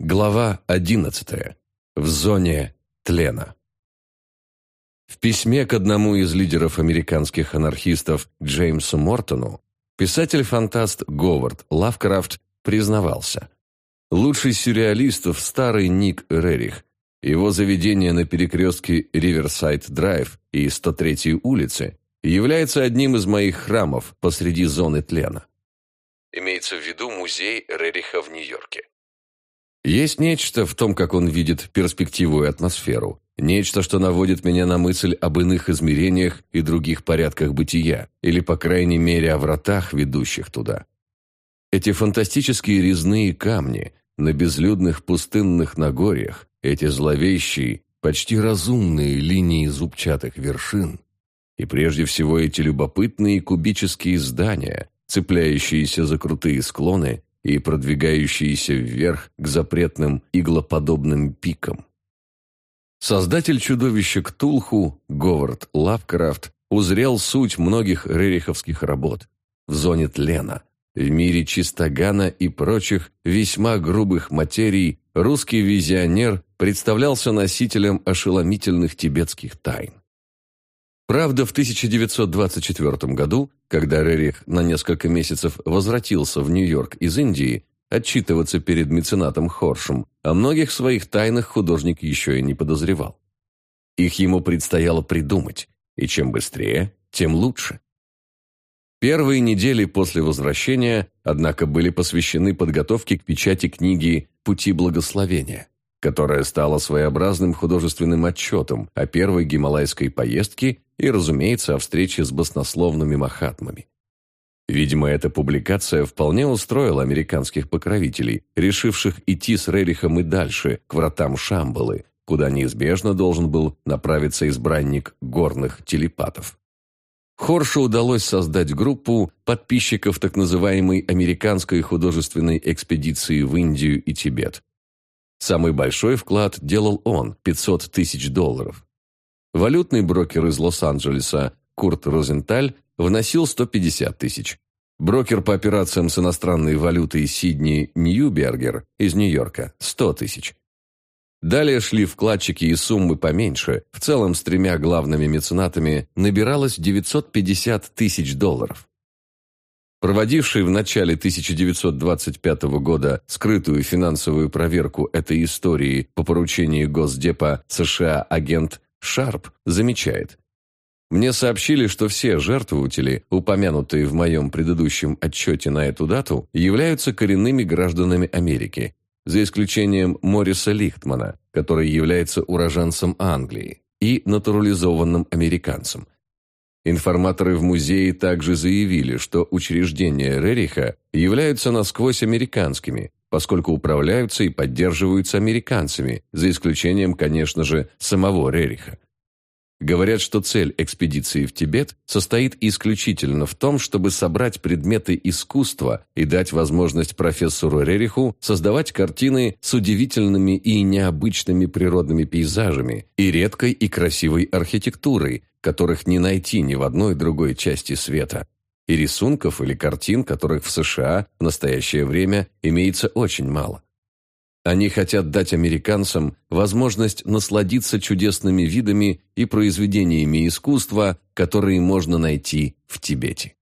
Глава 11. В зоне тлена. В письме к одному из лидеров американских анархистов Джеймсу Мортону писатель-фантаст Говард Лавкрафт признавался. Лучший сюрреалистов старый Ник Рерих. Его заведение на перекрестке Риверсайд-Драйв и 103-й улицы является одним из моих храмов посреди зоны тлена. Имеется в виду музей Рериха в Нью-Йорке. Есть нечто в том, как он видит перспективу и атмосферу. Нечто, что наводит меня на мысль об иных измерениях и других порядках бытия, или, по крайней мере, о вратах, ведущих туда. Эти фантастические резные камни на безлюдных пустынных Нагорьях, эти зловещие, почти разумные линии зубчатых вершин, и прежде всего эти любопытные кубические здания, цепляющиеся за крутые склоны и продвигающиеся вверх к запретным иглоподобным пикам. Создатель чудовища Ктулху, Говард Лавкрафт, узрел суть многих рериховских работ в зоне тлена. В мире чистогана и прочих весьма грубых материй русский визионер представлялся носителем ошеломительных тибетских тайн. Правда, в 1924 году, когда Рерих на несколько месяцев возвратился в Нью-Йорк из Индии, отчитываться перед меценатом Хоршем, о многих своих тайнах художник еще и не подозревал. Их ему предстояло придумать, и чем быстрее, тем лучше. Первые недели после возвращения, однако, были посвящены подготовке к печати книги «Пути благословения» которая стала своеобразным художественным отчетом о первой гималайской поездке и, разумеется, о встрече с баснословными махатмами. Видимо, эта публикация вполне устроила американских покровителей, решивших идти с Рерихом и дальше, к вратам Шамбалы, куда неизбежно должен был направиться избранник горных телепатов. Хоршу удалось создать группу подписчиков так называемой американской художественной экспедиции в Индию и Тибет, Самый большой вклад делал он – 500 тысяч долларов. Валютный брокер из Лос-Анджелеса Курт Розенталь вносил 150 тысяч. Брокер по операциям с иностранной валютой Сидни Ньюбергер из Нью-Йорка – 100 тысяч. Далее шли вкладчики и суммы поменьше. В целом с тремя главными меценатами набиралось 950 тысяч долларов проводивший в начале 1925 года скрытую финансовую проверку этой истории по поручению Госдепа США агент Шарп, замечает. Мне сообщили, что все жертвователи, упомянутые в моем предыдущем отчете на эту дату, являются коренными гражданами Америки, за исключением Мориса Лихтмана, который является уроженцем Англии и натурализованным американцем – Информаторы в музее также заявили, что учреждения Рериха являются насквозь американскими, поскольку управляются и поддерживаются американцами, за исключением, конечно же, самого Рериха. Говорят, что цель экспедиции в Тибет состоит исключительно в том, чтобы собрать предметы искусства и дать возможность профессору Рериху создавать картины с удивительными и необычными природными пейзажами и редкой и красивой архитектурой, которых не найти ни в одной другой части света, и рисунков или картин, которых в США в настоящее время имеется очень мало. Они хотят дать американцам возможность насладиться чудесными видами и произведениями искусства, которые можно найти в Тибете.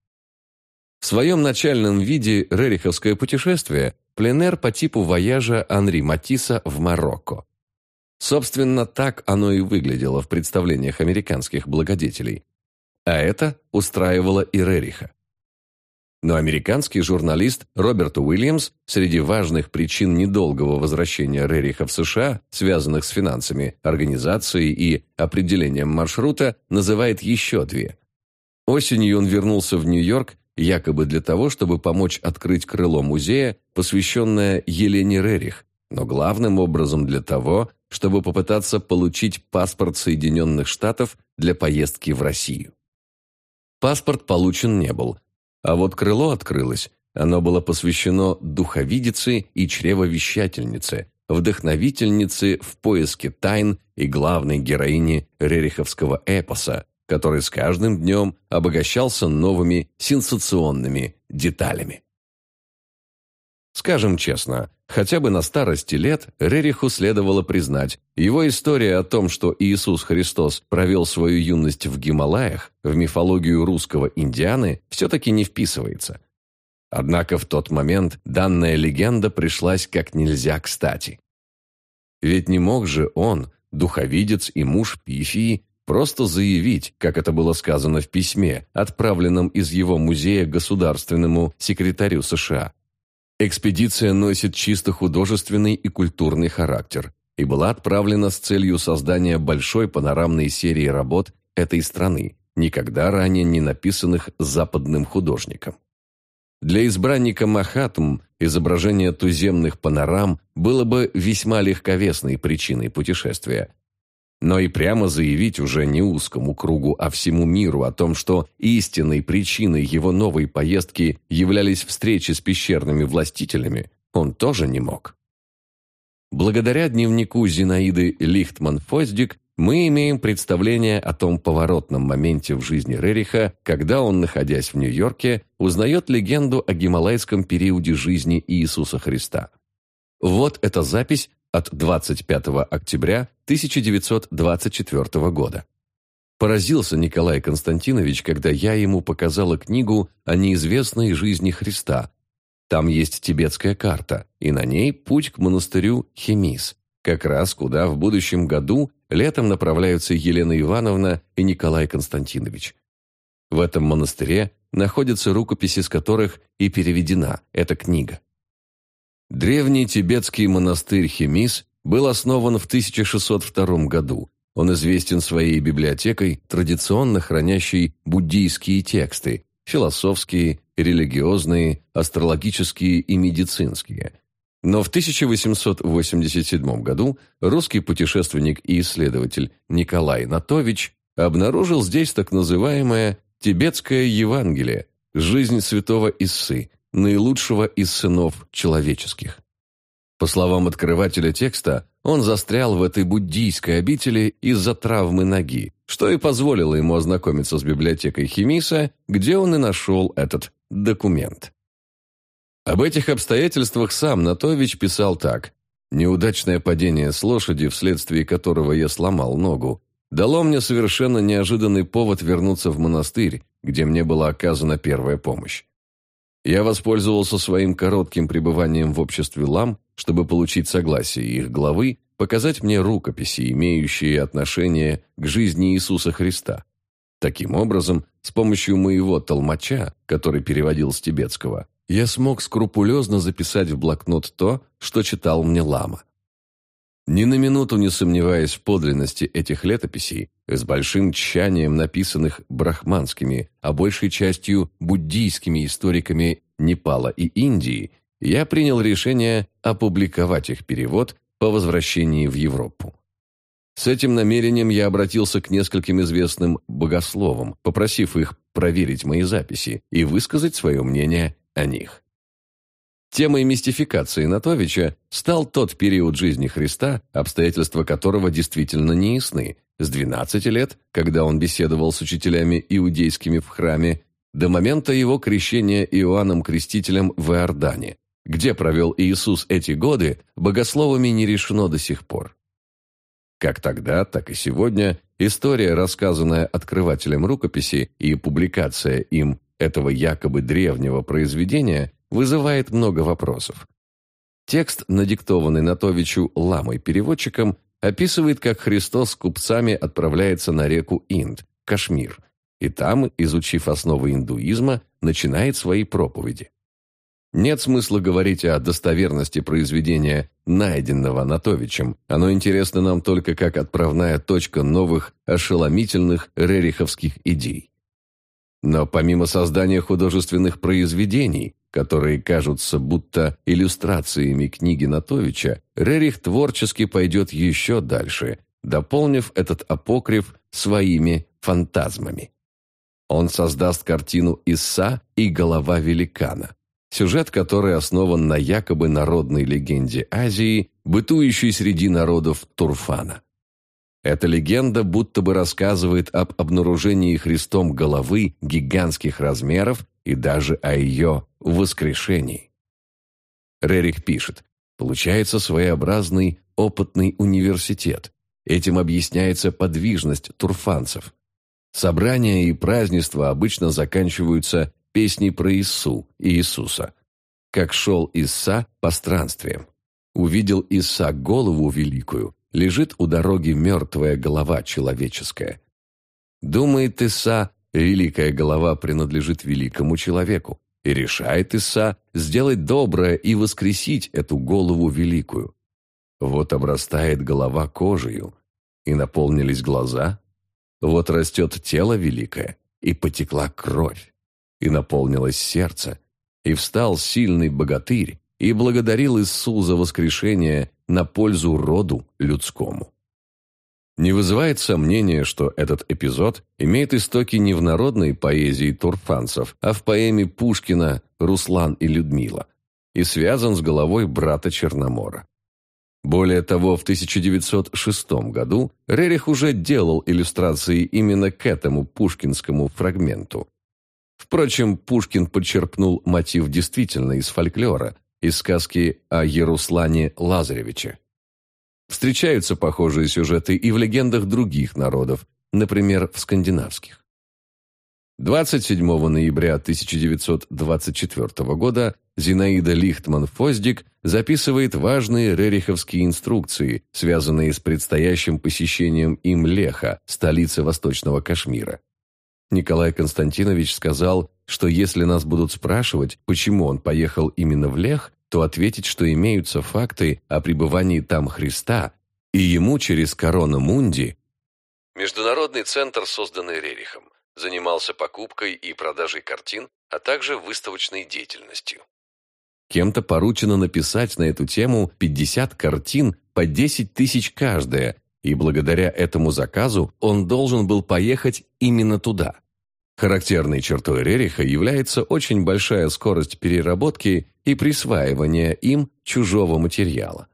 В своем начальном виде рериховское путешествие – пленэр по типу вояжа Анри Матисса в Марокко. Собственно, так оно и выглядело в представлениях американских благодетелей. А это устраивало и Рериха. Но американский журналист Роберт Уильямс среди важных причин недолгого возвращения Рериха в США, связанных с финансами, организацией и определением маршрута, называет еще две. Осенью он вернулся в Нью-Йорк якобы для того, чтобы помочь открыть крыло музея, посвященное Елене Рерих, но главным образом для того, чтобы попытаться получить паспорт Соединенных Штатов для поездки в Россию. Паспорт получен не был, а вот крыло открылось. Оно было посвящено духовидице и чревовещательнице, вдохновительнице в поиске тайн и главной героине рериховского эпоса, который с каждым днем обогащался новыми сенсационными деталями. Скажем честно, хотя бы на старости лет Рериху следовало признать, его история о том, что Иисус Христос провел свою юность в Гималаях, в мифологию русского Индианы, все-таки не вписывается. Однако в тот момент данная легенда пришлась как нельзя кстати. Ведь не мог же он, духовидец и муж Пифии, просто заявить, как это было сказано в письме, отправленном из его музея государственному секретарю США, Экспедиция носит чисто художественный и культурный характер и была отправлена с целью создания большой панорамной серии работ этой страны, никогда ранее не написанных западным художником. Для избранника Махатм изображение туземных панорам было бы весьма легковесной причиной путешествия, но и прямо заявить уже не узкому кругу, а всему миру о том, что истинной причиной его новой поездки являлись встречи с пещерными властителями, он тоже не мог. Благодаря дневнику Зинаиды Лихтман-Фоздик мы имеем представление о том поворотном моменте в жизни Рериха, когда он, находясь в Нью-Йорке, узнает легенду о гималайском периоде жизни Иисуса Христа. Вот эта запись от 25 октября 1924 года. Поразился Николай Константинович, когда я ему показала книгу о неизвестной жизни Христа. Там есть тибетская карта, и на ней путь к монастырю Хемис, как раз куда в будущем году летом направляются Елена Ивановна и Николай Константинович. В этом монастыре находятся рукописи, с которых и переведена эта книга. Древний тибетский монастырь Хемис был основан в 1602 году. Он известен своей библиотекой, традиционно хранящей буддийские тексты, философские, религиозные, астрологические и медицинские. Но в 1887 году русский путешественник и исследователь Николай Натович обнаружил здесь так называемое «Тибетское Евангелие. Жизнь святого Иссы», наилучшего из сынов человеческих. По словам открывателя текста, он застрял в этой буддийской обители из-за травмы ноги, что и позволило ему ознакомиться с библиотекой Химиса, где он и нашел этот документ. Об этих обстоятельствах сам Натович писал так. «Неудачное падение с лошади, вследствие которого я сломал ногу, дало мне совершенно неожиданный повод вернуться в монастырь, где мне была оказана первая помощь. Я воспользовался своим коротким пребыванием в обществе лам, чтобы получить согласие их главы показать мне рукописи, имеющие отношение к жизни Иисуса Христа. Таким образом, с помощью моего толмача, который переводил с тибетского, я смог скрупулезно записать в блокнот то, что читал мне лама. Ни на минуту не сомневаясь в подлинности этих летописей, с большим тщанием написанных брахманскими, а большей частью буддийскими историками Непала и Индии, я принял решение опубликовать их перевод по возвращении в Европу. С этим намерением я обратился к нескольким известным богословам, попросив их проверить мои записи и высказать свое мнение о них. Темой мистификации Натовича стал тот период жизни Христа, обстоятельства которого действительно не ясны, с 12 лет, когда он беседовал с учителями иудейскими в храме, до момента его крещения Иоанном Крестителем в Иордане, где провел Иисус эти годы, богословами не решено до сих пор. Как тогда, так и сегодня история, рассказанная открывателем рукописи и публикация им этого якобы древнего произведения, вызывает много вопросов. Текст, надиктованный Натовичу ламой-переводчиком, описывает, как Христос с купцами отправляется на реку Инд, Кашмир, и там, изучив основы индуизма, начинает свои проповеди. Нет смысла говорить о достоверности произведения, найденного Натовичем. Оно интересно нам только как отправная точка новых, ошеломительных рериховских идей. Но помимо создания художественных произведений, которые кажутся будто иллюстрациями книги Натовича, Рерих творчески пойдет еще дальше, дополнив этот апокриф своими фантазмами. Он создаст картину «Иса и голова великана», сюжет которой основан на якобы народной легенде Азии, бытующей среди народов Турфана. Эта легенда будто бы рассказывает об обнаружении Христом головы гигантских размеров и даже о ее воскрешении. Рерих пишет, получается своеобразный опытный университет. Этим объясняется подвижность турфанцев. Собрания и празднества обычно заканчиваются песней про Иису и Иисуса. Как шел Иса по странствиям. Увидел Иса голову великую, лежит у дороги мертвая голова человеческая. Думает Иса, великая голова принадлежит великому человеку, и решает Иса сделать доброе и воскресить эту голову великую. Вот обрастает голова кожею, и наполнились глаза, вот растет тело великое, и потекла кровь, и наполнилось сердце, и встал сильный богатырь, и благодарил Иису за воскрешение на пользу роду людскому. Не вызывает сомнения, что этот эпизод имеет истоки не в народной поэзии турфанцев, а в поэме Пушкина «Руслан и Людмила» и связан с головой брата Черномора. Более того, в 1906 году Рерих уже делал иллюстрации именно к этому пушкинскому фрагменту. Впрочем, Пушкин подчерпнул мотив действительно из фольклора, из сказки о Яруслане Лазаревиче. Встречаются похожие сюжеты и в легендах других народов, например, в скандинавских. 27 ноября 1924 года Зинаида Лихтман-Фоздик записывает важные рериховские инструкции, связанные с предстоящим посещением им Леха, столицы Восточного Кашмира. Николай Константинович сказал, что если нас будут спрашивать, почему он поехал именно в Лех, то ответить, что имеются факты о пребывании там Христа, и ему через Корона Мунди Международный центр, созданный Рерихом, занимался покупкой и продажей картин, а также выставочной деятельностью. Кем-то поручено написать на эту тему 50 картин по 10 тысяч каждая, и благодаря этому заказу он должен был поехать именно туда. Характерной чертой Рериха является очень большая скорость переработки и присваивания им чужого материала.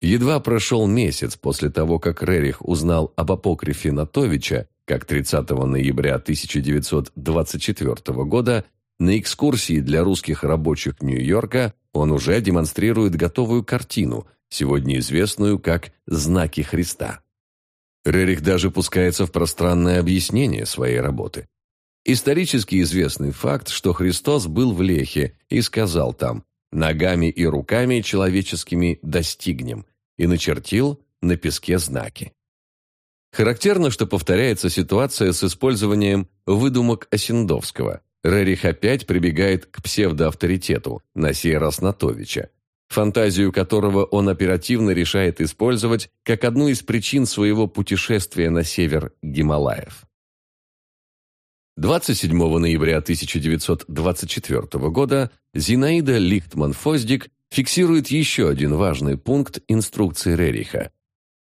Едва прошел месяц после того, как Рерих узнал об апокрифе Натовича, как 30 ноября 1924 года на экскурсии для русских рабочих Нью-Йорка он уже демонстрирует готовую картину, сегодня известную как «Знаки Христа». Рерих даже пускается в пространное объяснение своей работы. Исторически известный факт, что Христос был в Лехе и сказал там «ногами и руками человеческими достигнем» и начертил на песке знаки. Характерно, что повторяется ситуация с использованием выдумок Осендовского – Рерих опять прибегает к псевдоавторитету, на сей раз Натовича, фантазию которого он оперативно решает использовать как одну из причин своего путешествия на север Гималаев. 27 ноября 1924 года Зинаида Лихтман-Фоздик фиксирует еще один важный пункт инструкции Рериха.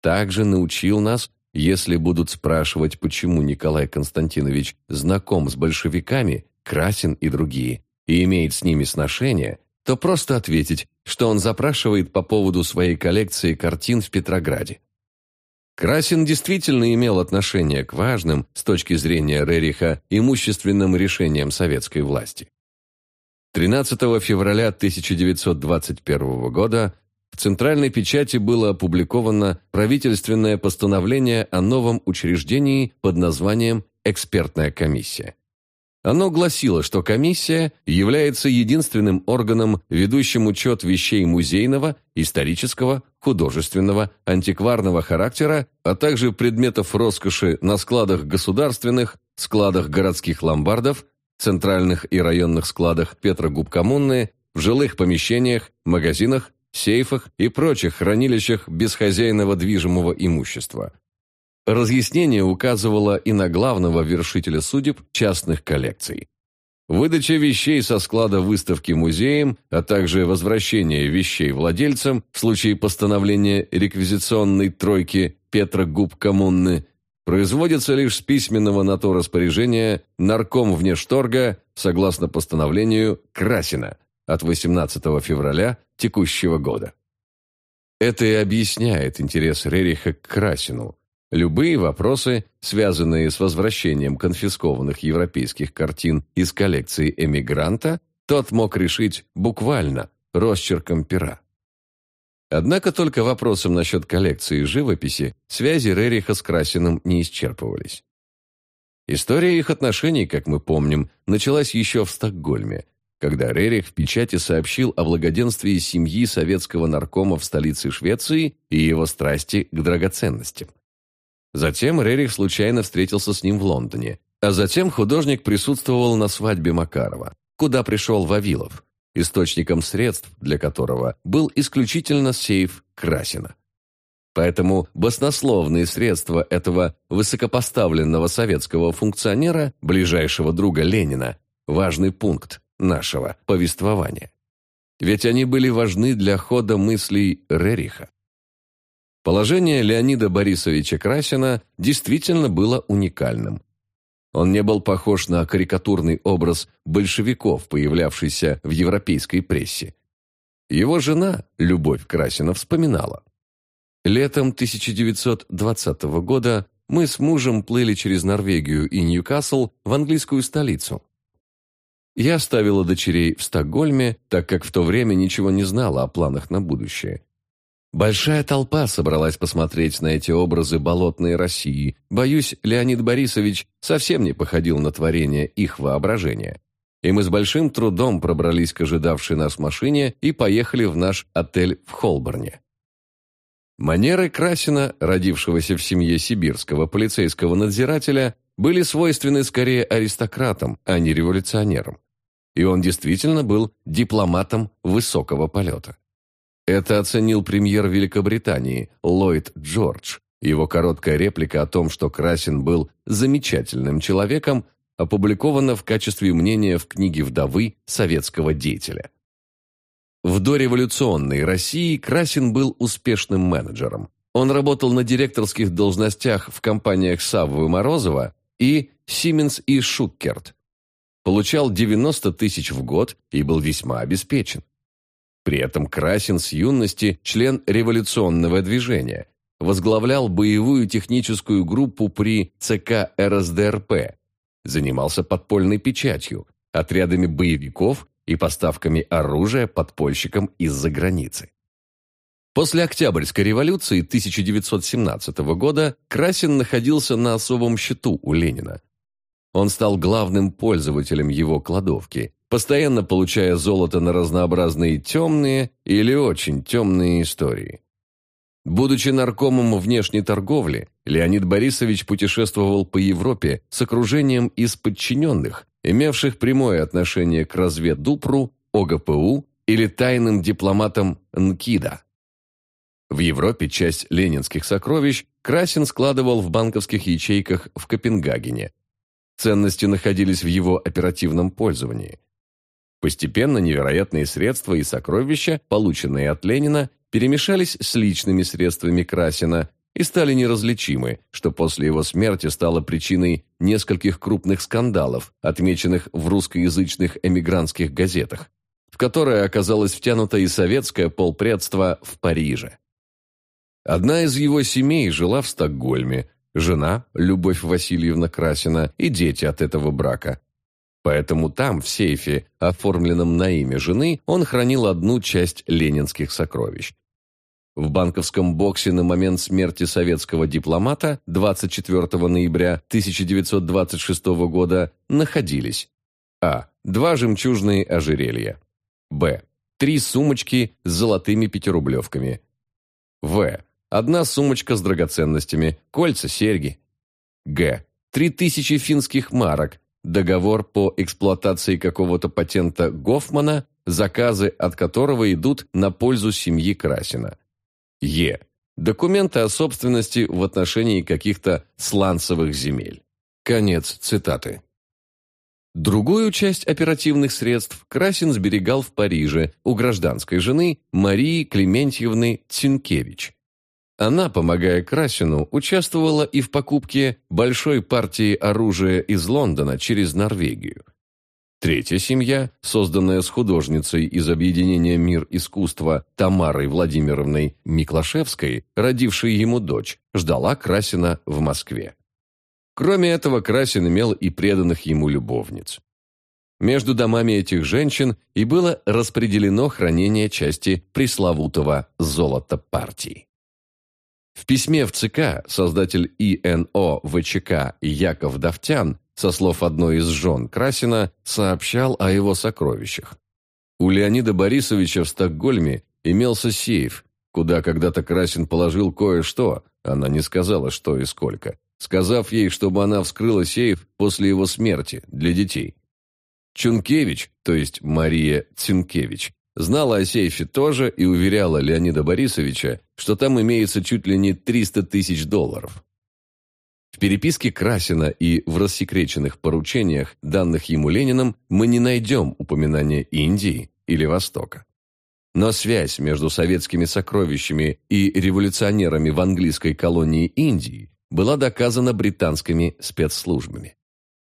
Также научил нас если будут спрашивать, почему Николай Константинович знаком с большевиками, Красин и другие, и имеет с ними сношение, то просто ответить, что он запрашивает по поводу своей коллекции картин в Петрограде. Красин действительно имел отношение к важным, с точки зрения Рериха, имущественным решениям советской власти. 13 февраля 1921 года в центральной печати было опубликовано правительственное постановление о новом учреждении под названием «Экспертная комиссия». Оно гласило, что комиссия является единственным органом, ведущим учет вещей музейного, исторического, художественного, антикварного характера, а также предметов роскоши на складах государственных, складах городских ломбардов, центральных и районных складах Петрогубкоммуны, в жилых помещениях, магазинах, сейфах и прочих хранилищах безхозяйного движимого имущества – Разъяснение указывало и на главного вершителя судеб частных коллекций. Выдача вещей со склада выставки музеем, а также возвращение вещей владельцам в случае постановления реквизиционной тройки Петра Губ коммуны производится лишь с письменного на то распоряжения нарком внешторга согласно постановлению Красина от 18 февраля текущего года. Это и объясняет интерес Рериха к Красину – Любые вопросы, связанные с возвращением конфискованных европейских картин из коллекции эмигранта, тот мог решить буквально, росчерком пера. Однако только вопросом насчет коллекции живописи связи Рериха с Красиным не исчерпывались. История их отношений, как мы помним, началась еще в Стокгольме, когда Рерих в печати сообщил о благоденствии семьи советского наркома в столице Швеции и его страсти к драгоценностям. Затем Рерих случайно встретился с ним в Лондоне, а затем художник присутствовал на свадьбе Макарова, куда пришел Вавилов, источником средств для которого был исключительно сейф Красина. Поэтому баснословные средства этого высокопоставленного советского функционера, ближайшего друга Ленина, важный пункт нашего повествования. Ведь они были важны для хода мыслей Рериха. Положение Леонида Борисовича Красина действительно было уникальным. Он не был похож на карикатурный образ большевиков, появлявшийся в европейской прессе. Его жена, Любовь Красина, вспоминала. Летом 1920 года мы с мужем плыли через Норвегию и Ньюкасл в английскую столицу. Я оставила дочерей в Стокгольме, так как в то время ничего не знала о планах на будущее. Большая толпа собралась посмотреть на эти образы болотной России. Боюсь, Леонид Борисович совсем не походил на творение их воображения. И мы с большим трудом пробрались к ожидавшей нас машине и поехали в наш отель в Холборне. Манеры Красина, родившегося в семье сибирского полицейского надзирателя, были свойственны скорее аристократам, а не революционерам. И он действительно был дипломатом высокого полета. Это оценил премьер Великобритании Ллойд Джордж. Его короткая реплика о том, что Красин был замечательным человеком, опубликована в качестве мнения в книге «Вдовы» советского деятеля. В дореволюционной России Красин был успешным менеджером. Он работал на директорских должностях в компаниях Саввы Морозова и Сименс и Шуккерт. Получал 90 тысяч в год и был весьма обеспечен. При этом Красин с юности член революционного движения, возглавлял боевую техническую группу при ЦК РСДРП, занимался подпольной печатью, отрядами боевиков и поставками оружия подпольщикам из-за границы. После Октябрьской революции 1917 года Красин находился на особом счету у Ленина. Он стал главным пользователем его кладовки, постоянно получая золото на разнообразные темные или очень темные истории. Будучи наркомом внешней торговли, Леонид Борисович путешествовал по Европе с окружением из подчиненных, имевших прямое отношение к разведдупру, ОГПУ или тайным дипломатам НКИДа. В Европе часть ленинских сокровищ Красин складывал в банковских ячейках в Копенгагене. Ценности находились в его оперативном пользовании. Постепенно невероятные средства и сокровища, полученные от Ленина, перемешались с личными средствами Красина, и стали неразличимы, что после его смерти стало причиной нескольких крупных скандалов, отмеченных в русскоязычных эмигрантских газетах, в которые оказалось втянуто и советское полпредство в Париже. Одна из его семей жила в Стокгольме, жена, Любовь Васильевна Красина, и дети от этого брака. Поэтому там, в сейфе, оформленном на имя жены, он хранил одну часть ленинских сокровищ. В банковском боксе на момент смерти советского дипломата 24 ноября 1926 года находились А. Два жемчужные ожерелья. Б. Три сумочки с золотыми пятирублевками. В. Одна сумочка с драгоценностями, кольца, серьги. Г. Три тысячи финских марок, договор по эксплуатации какого-то патента Гофмана, заказы от которого идут на пользу семьи Красина. Е. Документы о собственности в отношении каких-то сланцевых земель. Конец цитаты. Другую часть оперативных средств Красин сберегал в Париже у гражданской жены Марии Клементьевны Цинкевич. Она, помогая Красину, участвовала и в покупке большой партии оружия из Лондона через Норвегию. Третья семья, созданная с художницей из объединения «Мир искусства» Тамарой Владимировной Миклашевской, родившей ему дочь, ждала Красина в Москве. Кроме этого, Красин имел и преданных ему любовниц. Между домами этих женщин и было распределено хранение части пресловутого «золота партии». В письме в ЦК создатель ИНО ВЧК Яков Давтян, со слов одной из жен Красина, сообщал о его сокровищах. У Леонида Борисовича в Стокгольме имелся сейф, куда когда-то Красин положил кое-что, она не сказала, что и сколько, сказав ей, чтобы она вскрыла сейф после его смерти для детей. Чункевич, то есть Мария Цинкевич, знала о сейфе тоже и уверяла Леонида Борисовича, что там имеется чуть ли не 300 тысяч долларов. В переписке Красина и в рассекреченных поручениях, данных ему Лениным, мы не найдем упоминания Индии или Востока. Но связь между советскими сокровищами и революционерами в английской колонии Индии была доказана британскими спецслужбами.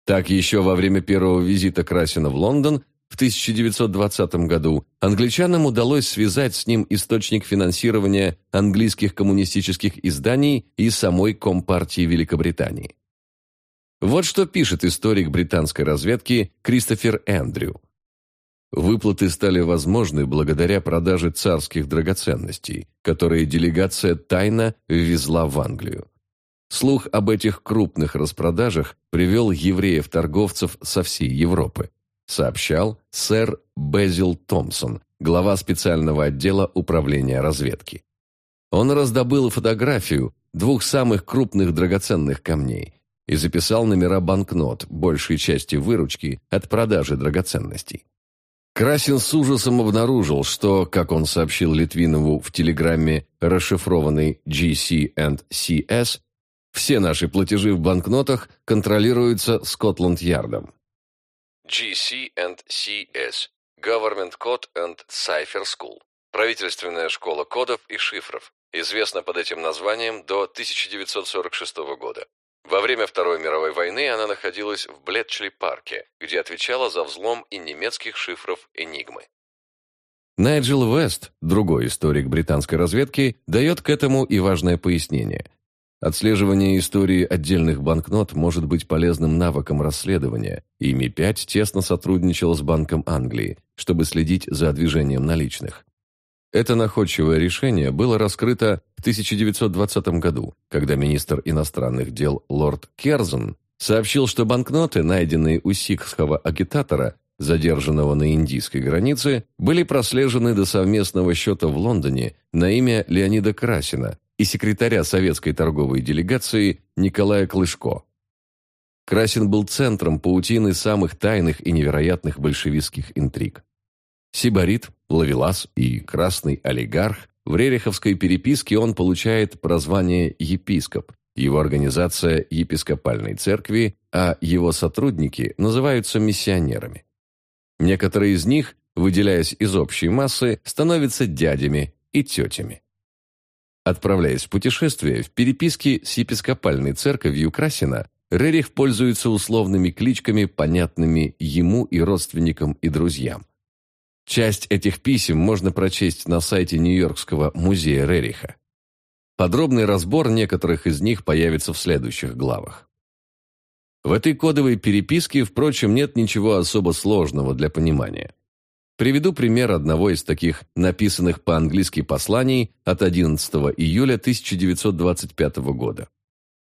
Так еще во время первого визита Красина в Лондон в 1920 году англичанам удалось связать с ним источник финансирования английских коммунистических изданий и самой Компартии Великобритании. Вот что пишет историк британской разведки Кристофер Эндрю. Выплаты стали возможны благодаря продаже царских драгоценностей, которые делегация тайно ввезла в Англию. Слух об этих крупных распродажах привел евреев-торговцев со всей Европы сообщал сэр Безил Томпсон, глава специального отдела управления разведки. Он раздобыл фотографию двух самых крупных драгоценных камней и записал номера банкнот, большей части выручки от продажи драгоценностей. Красин с ужасом обнаружил, что, как он сообщил Литвинову в телеграмме, расшифрованной GC&CS, все наши платежи в банкнотах контролируются Скотланд-Ярдом. GC and CS – Government Code and Cipher School – правительственная школа кодов и шифров, известна под этим названием до 1946 года. Во время Второй мировой войны она находилась в Блетчли-парке, где отвечала за взлом и немецких шифров «Энигмы». Найджел Вест, другой историк британской разведки, дает к этому и важное пояснение – Отслеживание истории отдельных банкнот может быть полезным навыком расследования, и МИ-5 тесно сотрудничал с Банком Англии, чтобы следить за движением наличных. Это находчивое решение было раскрыто в 1920 году, когда министр иностранных дел лорд Керзон сообщил, что банкноты, найденные у сикхского агитатора, задержанного на индийской границе, были прослежены до совместного счета в Лондоне на имя Леонида Красина, и секретаря советской торговой делегации Николая Клышко. Красин был центром паутины самых тайных и невероятных большевистских интриг. Сибарит, Лавелас и Красный олигарх в Рериховской переписке он получает прозвание «епископ», его организация – епископальной церкви, а его сотрудники называются миссионерами. Некоторые из них, выделяясь из общей массы, становятся дядями и тетями. Отправляясь в путешествие, в переписке с епископальной церковью Красина Рерих пользуется условными кличками, понятными ему и родственникам и друзьям. Часть этих писем можно прочесть на сайте Нью-Йоркского музея Рериха. Подробный разбор некоторых из них появится в следующих главах. В этой кодовой переписке, впрочем, нет ничего особо сложного для понимания. Приведу пример одного из таких написанных по-английски посланий от 11 июля 1925 года.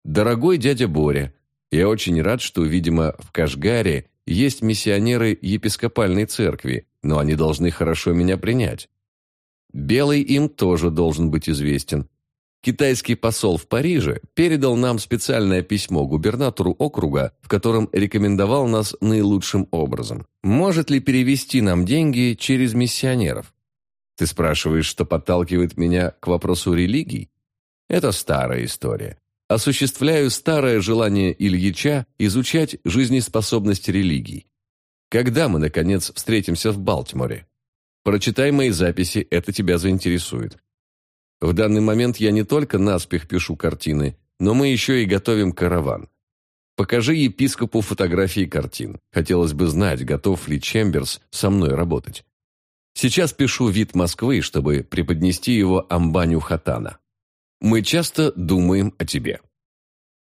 «Дорогой дядя Боря, я очень рад, что, видимо, в Кашгаре есть миссионеры епископальной церкви, но они должны хорошо меня принять. Белый им тоже должен быть известен, Китайский посол в Париже передал нам специальное письмо губернатору округа, в котором рекомендовал нас наилучшим образом. Может ли перевести нам деньги через миссионеров? Ты спрашиваешь, что подталкивает меня к вопросу религий? Это старая история. Осуществляю старое желание Ильича изучать жизнеспособность религий. Когда мы, наконец, встретимся в Балтиморе? Прочитай мои записи, это тебя заинтересует. В данный момент я не только наспех пишу картины, но мы еще и готовим караван. Покажи епископу фотографии картин. Хотелось бы знать, готов ли Чемберс со мной работать. Сейчас пишу вид Москвы, чтобы преподнести его Амбаню Хатана. Мы часто думаем о тебе.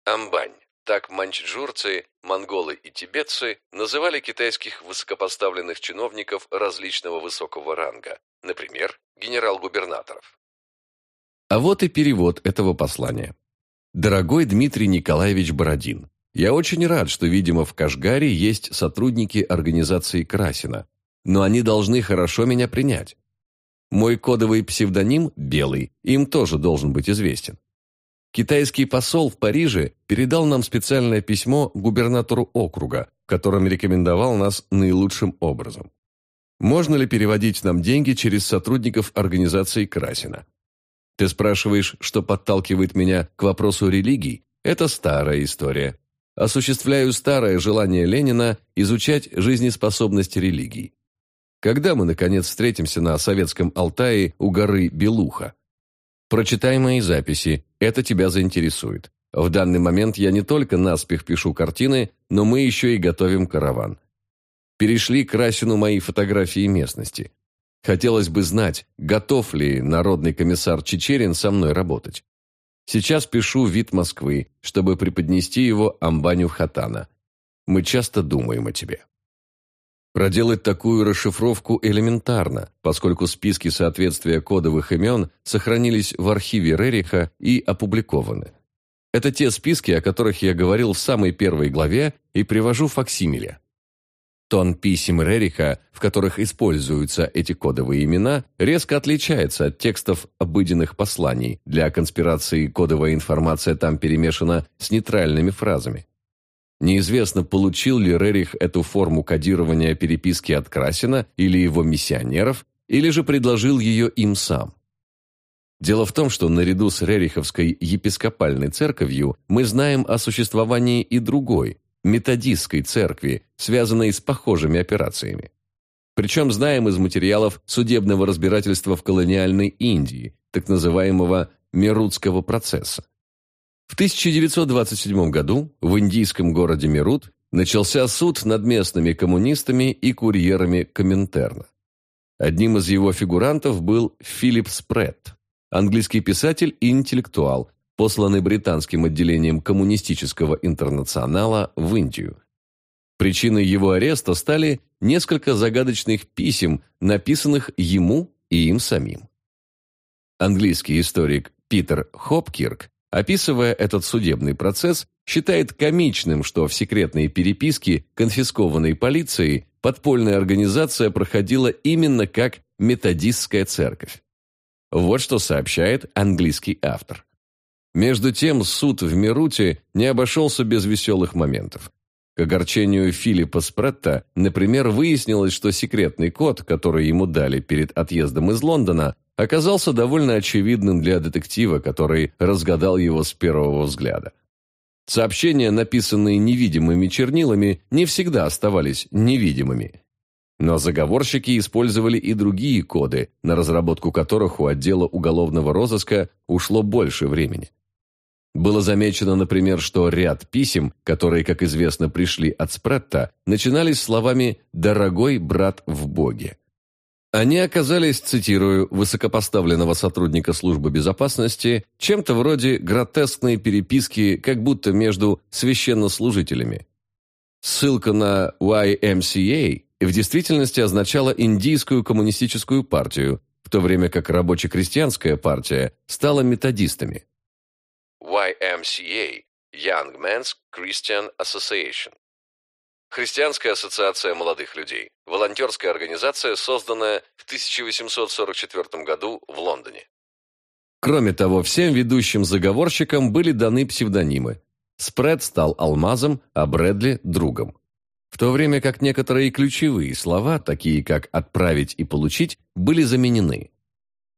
Амбань Так маньчжурцы, монголы и тибетцы называли китайских высокопоставленных чиновников различного высокого ранга, например, генерал-губернаторов. А вот и перевод этого послания. Дорогой Дмитрий Николаевич Бородин, я очень рад, что, видимо, в Кашгаре есть сотрудники организации Красина, но они должны хорошо меня принять. Мой кодовый псевдоним «Белый» им тоже должен быть известен. Китайский посол в Париже передал нам специальное письмо губернатору округа, в котором рекомендовал нас наилучшим образом. Можно ли переводить нам деньги через сотрудников организации Красина? Ты спрашиваешь, что подталкивает меня к вопросу религий? Это старая история. Осуществляю старое желание Ленина изучать жизнеспособность религий. Когда мы, наконец, встретимся на советском Алтае у горы Белуха? Прочитай мои записи, это тебя заинтересует. В данный момент я не только наспех пишу картины, но мы еще и готовим караван. Перешли к Расину мои фотографии местности. Хотелось бы знать, готов ли народный комиссар Чечерин со мной работать. Сейчас пишу вид Москвы, чтобы преподнести его Амбаню Хатана. Мы часто думаем о тебе. Проделать такую расшифровку элементарно, поскольку списки соответствия кодовых имен сохранились в архиве Рериха и опубликованы. Это те списки, о которых я говорил в самой первой главе и привожу факсимиле. Тон писем Рериха, в которых используются эти кодовые имена, резко отличается от текстов обыденных посланий. Для конспирации кодовая информация там перемешана с нейтральными фразами. Неизвестно, получил ли Рерих эту форму кодирования переписки от Красина или его миссионеров, или же предложил ее им сам. Дело в том, что наряду с Рериховской епископальной церковью мы знаем о существовании и другой, методистской церкви, связанной с похожими операциями. Причем знаем из материалов судебного разбирательства в колониальной Индии, так называемого Мерутского процесса. В 1927 году в индийском городе Мирут начался суд над местными коммунистами и курьерами Коминтерна. Одним из его фигурантов был Филипп Спретт, английский писатель и интеллектуал, посланный британским отделением коммунистического интернационала в Индию. Причиной его ареста стали несколько загадочных писем, написанных ему и им самим. Английский историк Питер Хопкирк описывая этот судебный процесс, считает комичным, что в секретные переписки, конфискованной полицией, подпольная организация проходила именно как методистская церковь. Вот что сообщает английский автор. Между тем, суд в Меруте не обошелся без веселых моментов. К огорчению Филиппа Спретта, например, выяснилось, что секретный код, который ему дали перед отъездом из Лондона, оказался довольно очевидным для детектива, который разгадал его с первого взгляда. Сообщения, написанные невидимыми чернилами, не всегда оставались невидимыми. Но заговорщики использовали и другие коды, на разработку которых у отдела уголовного розыска ушло больше времени. Было замечено, например, что ряд писем, которые, как известно, пришли от Спретта, начинались словами «дорогой брат в Боге». Они оказались, цитирую, высокопоставленного сотрудника службы безопасности, чем-то вроде гротескной переписки, как будто между священнослужителями. Ссылка на YMCA в действительности означала Индийскую коммунистическую партию, в то время как рабоче-крестьянская партия стала методистами. YMCA – Young Men's Christian Association. Христианская ассоциация молодых людей. Волонтерская организация, созданная в 1844 году в Лондоне. Кроме того, всем ведущим заговорщикам были даны псевдонимы. Спред стал алмазом, а Брэдли – другом. В то время как некоторые ключевые слова, такие как «отправить» и «получить», были заменены.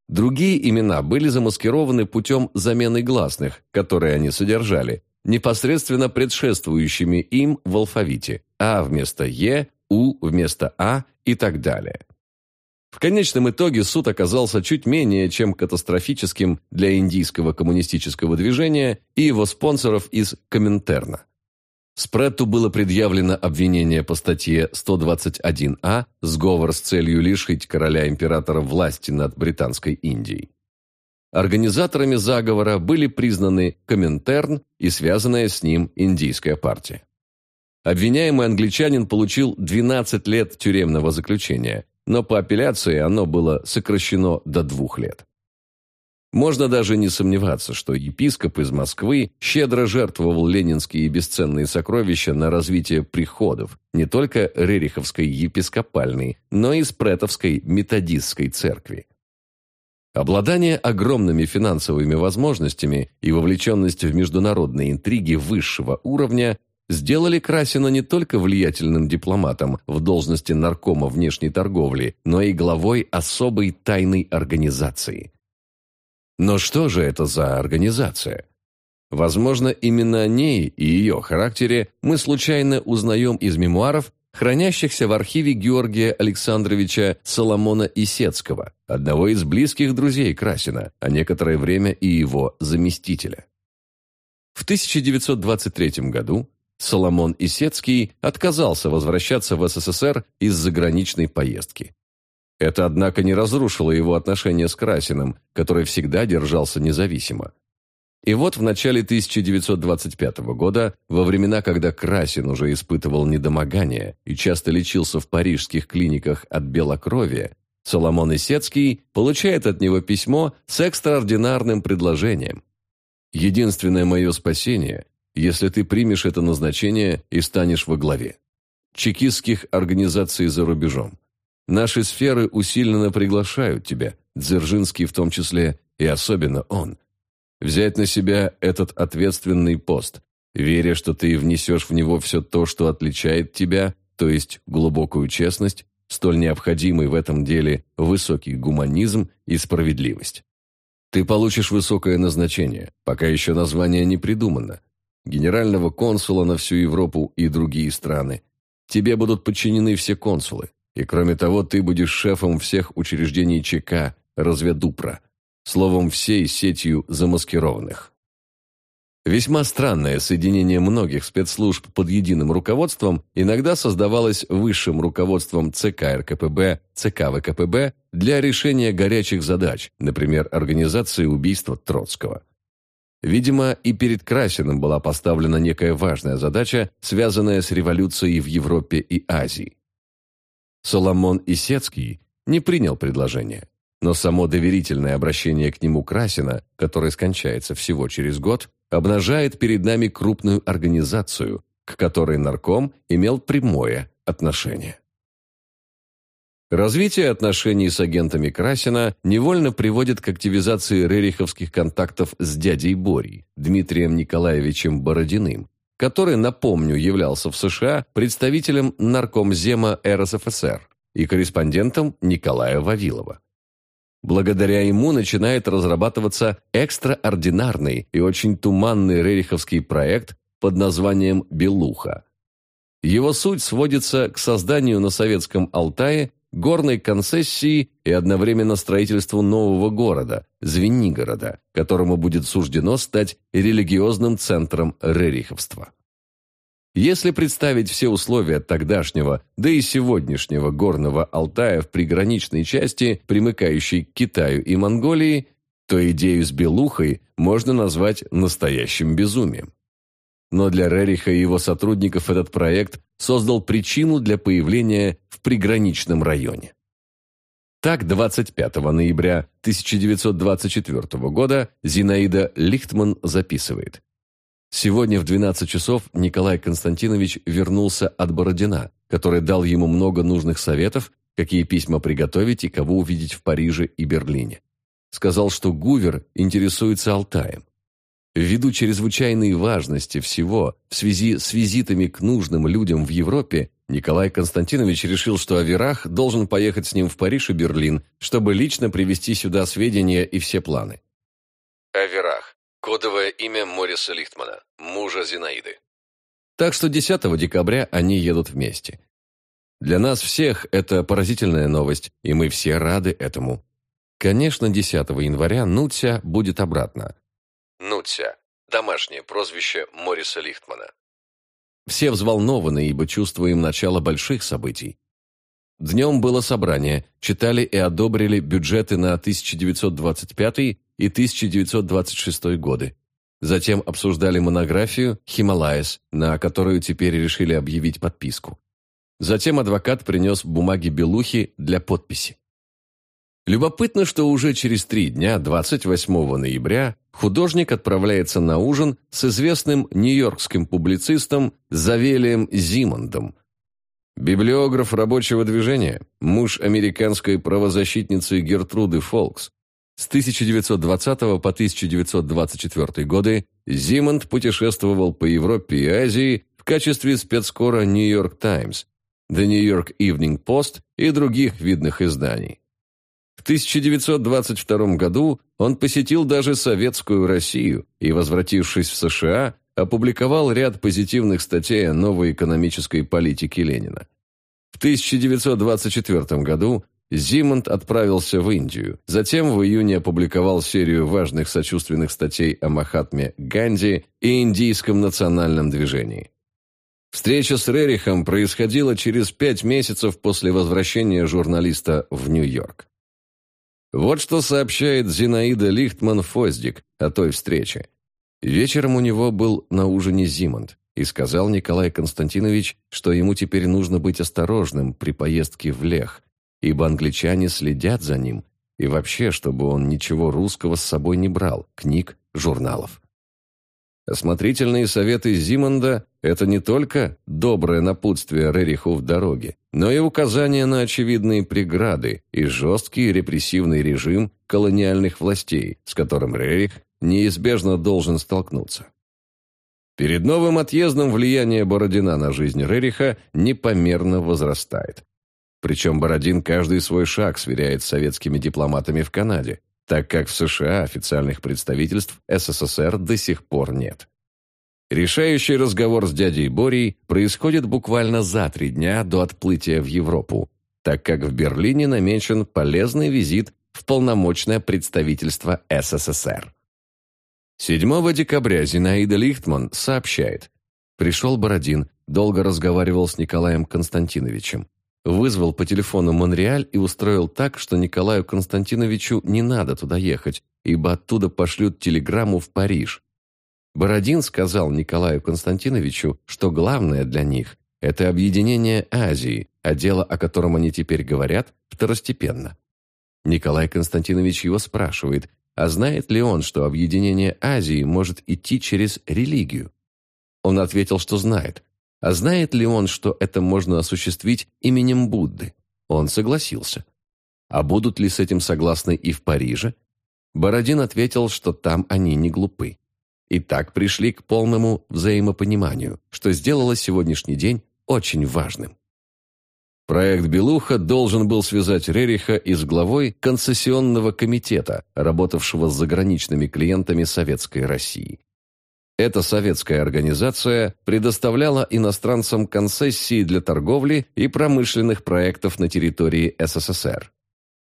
Другие имена были замаскированы путем замены гласных, которые они содержали, непосредственно предшествующими им в алфавите «а» вместо «е», «у» вместо «а» и так далее. В конечном итоге суд оказался чуть менее чем катастрофическим для индийского коммунистического движения и его спонсоров из Коминтерна. Спретту было предъявлено обвинение по статье 121а «Сговор с целью лишить короля-императора власти над Британской Индией». организаторами заговора были признаны Коминтерн и связанная с ним Индийская партия. Обвиняемый англичанин получил 12 лет тюремного заключения, но по апелляции оно было сокращено до двух лет. Можно даже не сомневаться, что епископ из Москвы щедро жертвовал ленинские бесценные сокровища на развитие приходов не только Рериховской епископальной, но и Спретовской методистской церкви. Обладание огромными финансовыми возможностями и вовлеченность в международные интриги высшего уровня сделали Красина не только влиятельным дипломатом в должности наркома внешней торговли, но и главой особой тайной организации. Но что же это за организация? Возможно, именно о ней и ее характере мы случайно узнаем из мемуаров, хранящихся в архиве Георгия Александровича Соломона Исецкого, одного из близких друзей Красина, а некоторое время и его заместителя. В 1923 году Соломон Исецкий отказался возвращаться в СССР из заграничной поездки. Это, однако, не разрушило его отношения с Красиным, который всегда держался независимо. И вот в начале 1925 года, во времена, когда Красин уже испытывал недомогание и часто лечился в парижских клиниках от белокровия, Соломон Исецкий получает от него письмо с экстраординарным предложением. «Единственное мое спасение, если ты примешь это назначение и станешь во главе. Чекистских организаций за рубежом. Наши сферы усиленно приглашают тебя, Дзержинский в том числе, и особенно он» взять на себя этот ответственный пост, веря, что ты внесешь в него все то, что отличает тебя, то есть глубокую честность, столь необходимый в этом деле высокий гуманизм и справедливость. Ты получишь высокое назначение, пока еще название не придумано, генерального консула на всю Европу и другие страны. Тебе будут подчинены все консулы, и кроме того, ты будешь шефом всех учреждений ЧК, разведупра, словом, всей сетью замаскированных. Весьма странное соединение многих спецслужб под единым руководством иногда создавалось высшим руководством ЦК РКПБ, ЦК ВКПБ для решения горячих задач, например, организации убийства Троцкого. Видимо, и перед Красиным была поставлена некая важная задача, связанная с революцией в Европе и Азии. Соломон Исецкий не принял предложение. Но само доверительное обращение к нему Красина, которое скончается всего через год, обнажает перед нами крупную организацию, к которой нарком имел прямое отношение. Развитие отношений с агентами Красина невольно приводит к активизации рериховских контактов с дядей Борей, Дмитрием Николаевичем Бородиным, который, напомню, являлся в США представителем наркомзема РСФСР и корреспондентом Николая Вавилова. Благодаря ему начинает разрабатываться экстраординарный и очень туманный рериховский проект под названием «Белуха». Его суть сводится к созданию на Советском Алтае горной концессии и одновременно строительству нового города, Звенигорода, которому будет суждено стать религиозным центром рериховства. Если представить все условия тогдашнего, да и сегодняшнего горного Алтая в приграничной части, примыкающей к Китаю и Монголии, то идею с Белухой можно назвать настоящим безумием. Но для Рериха и его сотрудников этот проект создал причину для появления в приграничном районе. Так, 25 ноября 1924 года Зинаида Лихтман записывает Сегодня в 12 часов Николай Константинович вернулся от Бородина, который дал ему много нужных советов, какие письма приготовить и кого увидеть в Париже и Берлине. Сказал, что Гувер интересуется Алтаем. Ввиду чрезвычайной важности всего в связи с визитами к нужным людям в Европе, Николай Константинович решил, что Аверах должен поехать с ним в Париж и Берлин, чтобы лично привезти сюда сведения и все планы. Аверах Кодовое имя Мориса Лихтмана, мужа Зинаиды. Так что 10 декабря они едут вместе. Для нас всех это поразительная новость, и мы все рады этому. Конечно, 10 января Нутся будет обратно. Нутся – домашнее прозвище Мориса Лихтмана. Все взволнованы, ибо чувствуем начало больших событий. Днем было собрание, читали и одобрили бюджеты на 1925 и 1926 годы. Затем обсуждали монографию «Хималайс», на которую теперь решили объявить подписку. Затем адвокат принес бумаги Белухи для подписи. Любопытно, что уже через три дня, 28 ноября, художник отправляется на ужин с известным нью-йоркским публицистом Завелием Зимондом. Библиограф рабочего движения, муж американской правозащитницы Гертруды Фолкс. С 1920 по 1924 годы Зимонд путешествовал по Европе и Азии в качестве спецкора «Нью-Йорк Таймс», «The New York Evening Post» и других видных изданий. В 1922 году он посетил даже советскую Россию и, возвратившись в США, опубликовал ряд позитивных статей о новой экономической политике Ленина. В 1924 году Зимонт отправился в Индию, затем в июне опубликовал серию важных сочувственных статей о Махатме Ганди и индийском национальном движении. Встреча с Рерихом происходила через пять месяцев после возвращения журналиста в Нью-Йорк. Вот что сообщает Зинаида Лихтман-Фоздик о той встрече. Вечером у него был на ужине Зимонт, и сказал Николай Константинович, что ему теперь нужно быть осторожным при поездке в Лех, ибо англичане следят за ним, и вообще, чтобы он ничего русского с собой не брал, книг, журналов. Осмотрительные советы Зимонда – это не только доброе напутствие Рериху в дороге, но и указание на очевидные преграды и жесткий репрессивный режим колониальных властей, с которым Рерих неизбежно должен столкнуться. Перед новым отъездом влияние Бородина на жизнь Рериха непомерно возрастает. Причем Бородин каждый свой шаг сверяет с советскими дипломатами в Канаде, так как в США официальных представительств СССР до сих пор нет. Решающий разговор с дядей Борей происходит буквально за три дня до отплытия в Европу, так как в Берлине намечен полезный визит в полномочное представительство СССР. 7 декабря Зинаида Лихтман сообщает. Пришел Бородин, долго разговаривал с Николаем Константиновичем. Вызвал по телефону Монреаль и устроил так, что Николаю Константиновичу не надо туда ехать, ибо оттуда пошлют телеграмму в Париж. Бородин сказал Николаю Константиновичу, что главное для них – это объединение Азии, а дело, о котором они теперь говорят, второстепенно. Николай Константинович его спрашивает, а знает ли он, что объединение Азии может идти через религию? Он ответил, что знает, а знает ли он, что это можно осуществить именем Будды? Он согласился. А будут ли с этим согласны и в Париже? Бородин ответил, что там они не глупы. И так пришли к полному взаимопониманию, что сделало сегодняшний день очень важным. Проект «Белуха» должен был связать Рериха и с главой концессионного комитета, работавшего с заграничными клиентами Советской России. Эта советская организация предоставляла иностранцам концессии для торговли и промышленных проектов на территории СССР.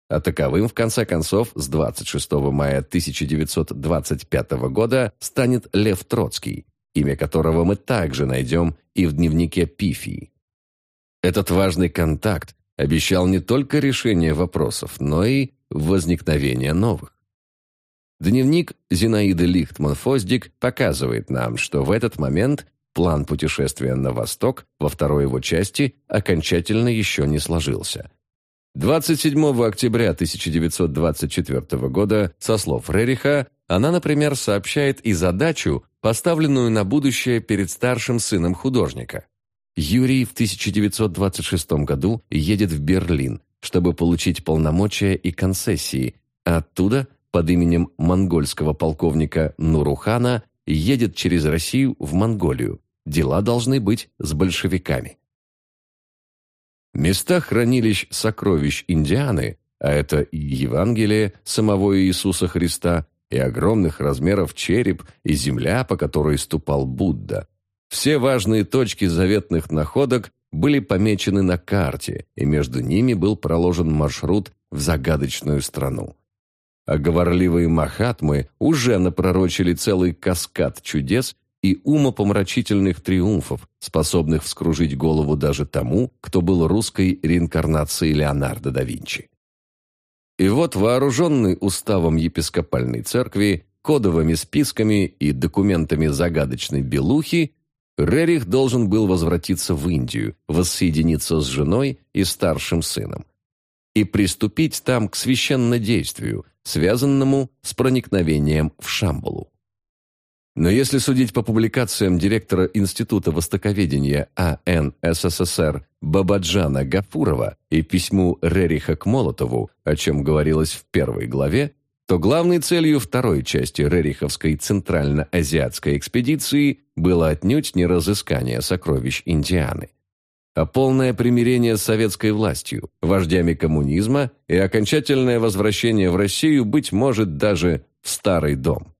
А таковым, в конце концов, с 26 мая 1925 года станет Лев Троцкий, имя которого мы также найдем и в дневнике Пифии. Этот важный контакт обещал не только решение вопросов, но и возникновение новых. Дневник Зинаиды Лихтман-Фоздик показывает нам, что в этот момент план путешествия на восток во второй его части окончательно еще не сложился. 27 октября 1924 года, со слов Рериха, она, например, сообщает и задачу, поставленную на будущее перед старшим сыном художника. Юрий в 1926 году едет в Берлин, чтобы получить полномочия и концессии, а оттуда – под именем монгольского полковника Нурухана едет через Россию в Монголию. Дела должны быть с большевиками. Места хранилищ сокровищ Индианы, а это и Евангелие самого Иисуса Христа, и огромных размеров череп, и земля, по которой ступал Будда. Все важные точки заветных находок были помечены на карте, и между ними был проложен маршрут в загадочную страну а говорливые махатмы уже напророчили целый каскад чудес и умопомрачительных триумфов, способных вскружить голову даже тому, кто был русской реинкарнацией Леонардо да Винчи. И вот вооруженный уставом епископальной церкви, кодовыми списками и документами загадочной белухи, Рерих должен был возвратиться в Индию, воссоединиться с женой и старшим сыном и приступить там к священнодействию, связанному с проникновением в Шамбалу. Но если судить по публикациям директора Института Востоковедения АН СССР Бабаджана Гафурова и письму Рериха к Молотову, о чем говорилось в первой главе, то главной целью второй части Рериховской Центрально-Азиатской экспедиции было отнюдь не разыскание сокровищ Индианы, а полное примирение с советской властью, вождями коммунизма и окончательное возвращение в Россию, быть может, даже в Старый дом.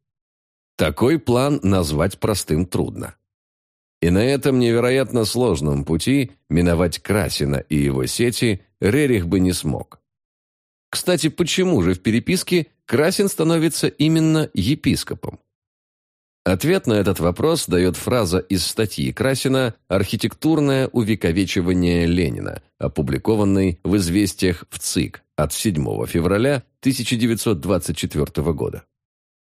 Такой план назвать простым трудно. И на этом невероятно сложном пути миновать Красина и его сети Рерих бы не смог. Кстати, почему же в переписке Красин становится именно епископом? Ответ на этот вопрос дает фраза из статьи Красина «Архитектурное увековечивание Ленина», опубликованной в «Известиях в ЦИК» от 7 февраля 1924 года.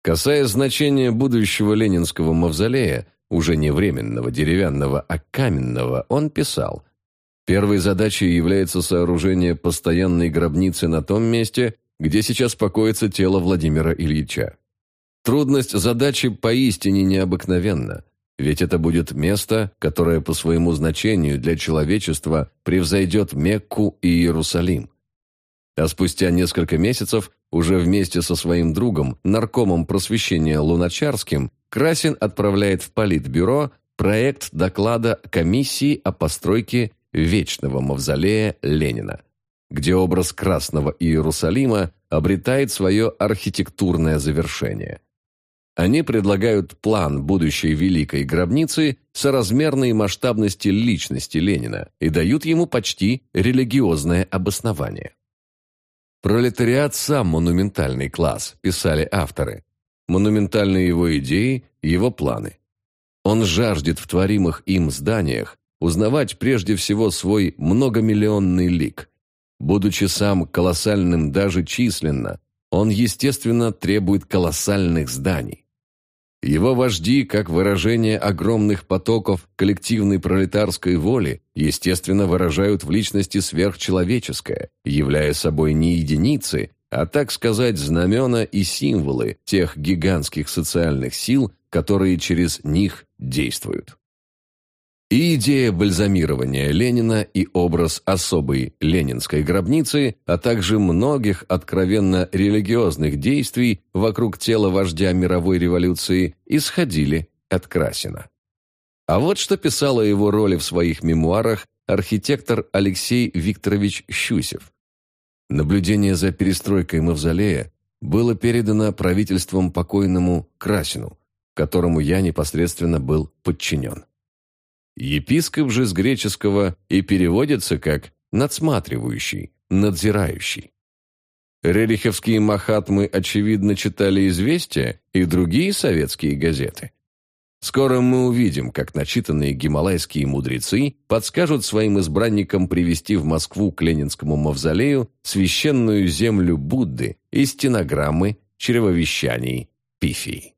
Касаясь значения будущего ленинского мавзолея, уже не временного деревянного, а каменного, он писал «Первой задачей является сооружение постоянной гробницы на том месте, где сейчас покоится тело Владимира Ильича. Трудность задачи поистине необыкновенна, ведь это будет место, которое по своему значению для человечества превзойдет Мекку и Иерусалим. А спустя несколько месяцев уже вместе со своим другом, наркомом просвещения Луначарским, Красин отправляет в Политбюро проект доклада комиссии о постройке вечного мавзолея Ленина, где образ Красного Иерусалима обретает свое архитектурное завершение. Они предлагают план будущей великой гробницы соразмерной масштабности личности Ленина и дают ему почти религиозное обоснование. Пролетариат сам монументальный класс, писали авторы. Монументальные его идеи, его планы. Он жаждет в творимых им зданиях узнавать прежде всего свой многомиллионный лик. Будучи сам колоссальным даже численно, он, естественно, требует колоссальных зданий. Его вожди, как выражение огромных потоков коллективной пролетарской воли, естественно, выражают в личности сверхчеловеческое, являя собой не единицы, а, так сказать, знамена и символы тех гигантских социальных сил, которые через них действуют. И идея бальзамирования Ленина и образ особой ленинской гробницы, а также многих откровенно религиозных действий вокруг тела вождя мировой революции исходили от Красина. А вот что писал о его роли в своих мемуарах архитектор Алексей Викторович Щусев. Наблюдение за перестройкой мавзолея было передано правительством покойному Красину, которому я непосредственно был подчинен. Епископ же с греческого и переводится как «надсматривающий», «надзирающий». Рериховские махатмы, очевидно, читали «Известия» и другие советские газеты. Скоро мы увидим, как начитанные гималайские мудрецы подскажут своим избранникам привести в Москву к Ленинскому мавзолею священную землю Будды и стенограммы чревовещаний Пифии.